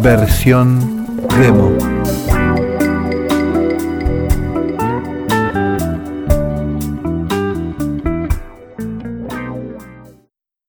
versión demo.